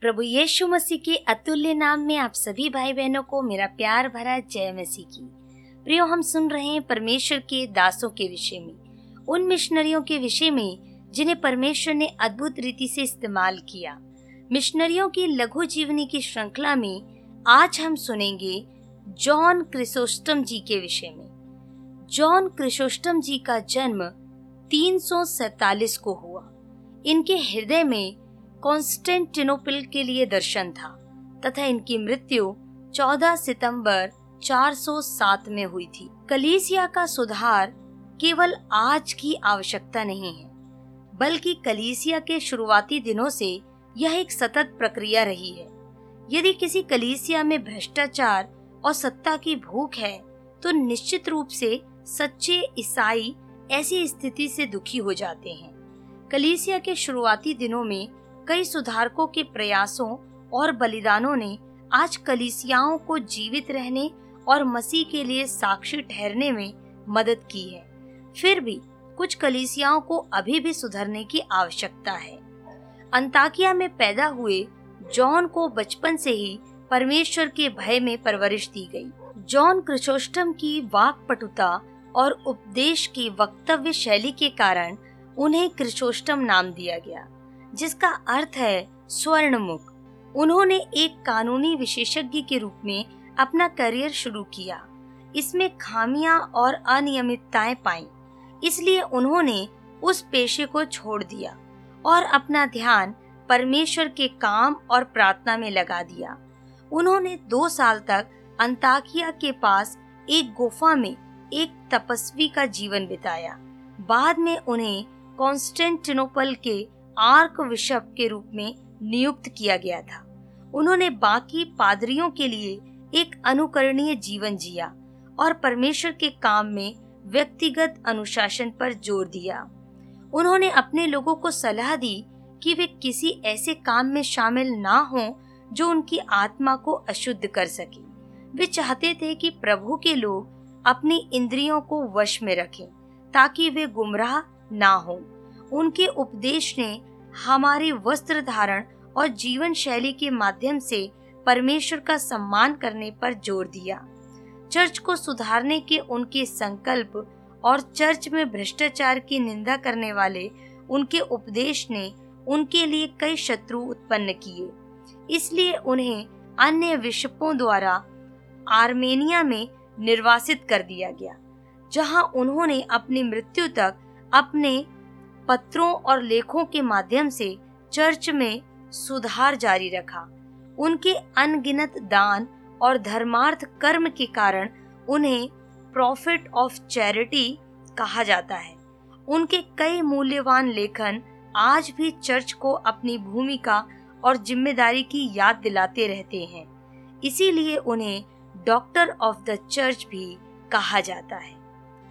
प्रभु यीशु मसीह के अतुल्य नाम में आप सभी भाई बहनों को मेरा प्यार भरा जय मसीह की। प्रियो, हम सुन रहे हैं परमेश्वर के दासों के विषय में। उन मिशनरियों के विषय में जिन्हें परमेश्वर ने अद्भुत रीति से इस्तेमाल किया। मिशनरियों की लघु जीवनी की श्रृंखला में आज हम सुनेंगे जॉन क्रिसोस्टम जी के विषय में। जॉन क्रिसोस्टम जी का जन्म तीन को हुआ। इनके हृदय में कॉन्स्टेंटिनोपल के लिए दर्शन था, तथा इनकी मृत्यु 14 सितंबर 407 में हुई थी। कलीसिया का सुधार केवल आज की आवश्यकता नहीं है, बल्कि कलीसिया के शुरुआती दिनों से यह एक सतत प्रक्रिया रही है। यदि किसी कलीसिया में भ्रष्टाचार और सत्ता की भूख है तो निश्चित रूप से सच्चे ईसाई ऐसी स्थिति से दुखी हो जाते हैं। कलीसिया के शुरुआती दिनों में कई सुधारकों के प्रयासों और बलिदानों ने आज कलिसियाओं को जीवित रहने और मसीह के लिए साक्षी ठहरने में मदद की है। फिर भी कुछ कलिसियाओं को अभी भी सुधरने की आवश्यकता है। अंताकिया में पैदा हुए जॉन को बचपन से ही परमेश्वर के भय में परवरिश दी गई। जॉन क्रिसोस्टम की वाक पटुता और उपदेश की वक्तव्य शैली के कारण उन्हें क्रिसोस्टम नाम दिया गया। जिसका अर्थ है स्वर्ण मुख उन्होंने एक कानूनी विशेषज्ञ के रूप में अपना करियर शुरू किया। इसमें खामियाँ और अनियमितताएँ पाई। इसलिए उन्होंने उस पेशे को छोड़ दिया और अपना ध्यान परमेश्वर के काम और प्रार्थना में लगा दिया। उन्होंने दो साल तक अंताकिया के पास एक गुफा में एक तपस्वी का जीवन बिताया। बाद में उन्हें कॉन्स्टेंटिनोपल के आर्क बिशप के रूप में नियुक्त किया गया था। उन्होंने बाकी पादरियों के लिए एक अनुकरणीय जीवन जिया और परमेश्वर के काम में व्यक्तिगत अनुशासन पर ज़ोर दिया। उन्होंने अपने लोगों को सलाह दी कि वे किसी ऐसे काम में शामिल ना हों जो उनकी आत्मा को अशुद्ध कर सके। वे चाहते थे कि प्रभु के लोग अपनी इंद्रियों को वश में रखें, ताकि वे गुमराह ना हों। उनके उपदेश ने हमारे वस्त्र धारण और जीवन शैली के माध्यम से परमेश्वर का सम्मान करने पर ज़ोर दिया। चर्च को सुधारने के उनके संकल्प और चर्च में भ्रष्टाचार की निंदा करने वाले उनके उपदेश ने उनके लिए कई शत्रु उत्पन्न किए। इसलिए उन्हें अन्य विशपों द्वारा आर्मेनिया में निर्वासित कर दिया गया, जहाँ उन्होंने अपनी मृत्यु तक अपने पत्रों और लेखों के माध्यम से चर्च में सुधार जारी रखा। उनके अनगिनत दान और धर्मार्थ कर्म के कारण उन्हें प्रॉफिट ऑफ़ चैरिटी कहा जाता है। उनके कई मूल्यवान लेखन आज भी चर्च को अपनी भूमिका और ज़िम्मेदारी की याद दिलाते रहते हैं। इसीलिए उन्हें डॉक्टर ऑफ़ द चर्च भी कहा जाता है।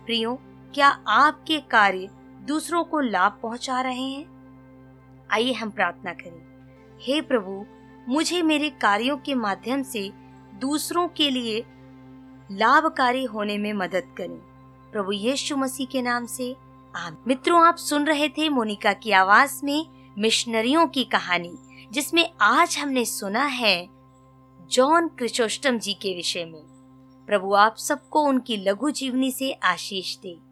प्रियो, क्या आपके कार्य दूसरों को लाभ पहुँचा रहे हैं। आइए हम प्रार्थना करें। हे प्रभु, मुझे मेरे कार्यों के माध्यम से दूसरों के लिए लाभकारी होने में मदद करें। प्रभु यीशु मसीह के नाम से आम मित्रों, आप सुन रहे थे मोनिका की आवाज़ में मिशनरियों की कहानी, जिसमें आज हमने सुना है जॉन क्रिचोस्टम जी के विषय में। प्रभु, आप सबको उनकी लघु जीवनी से आशीष दे।